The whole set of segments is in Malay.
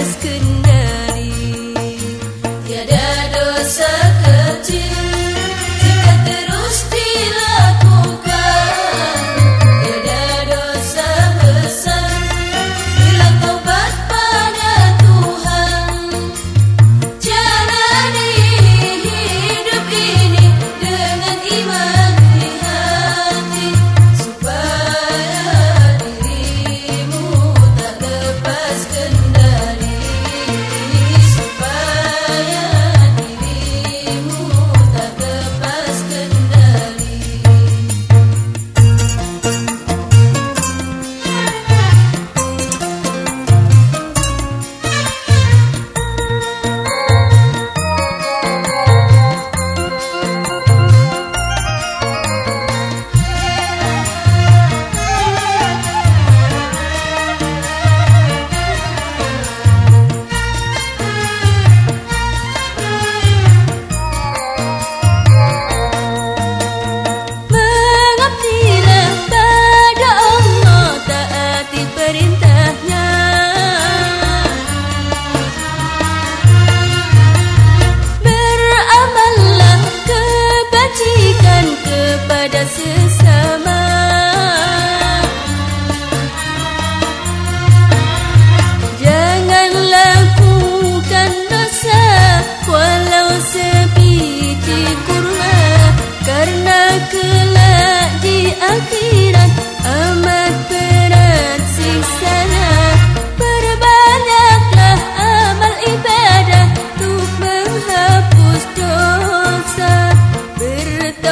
just couldn't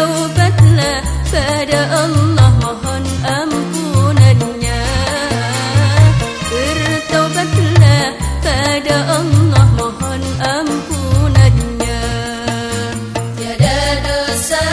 taubatlah pada Allah mohon ampunannya. Bertaubatlah pada Allah mohon ampunannya. Tiada dosa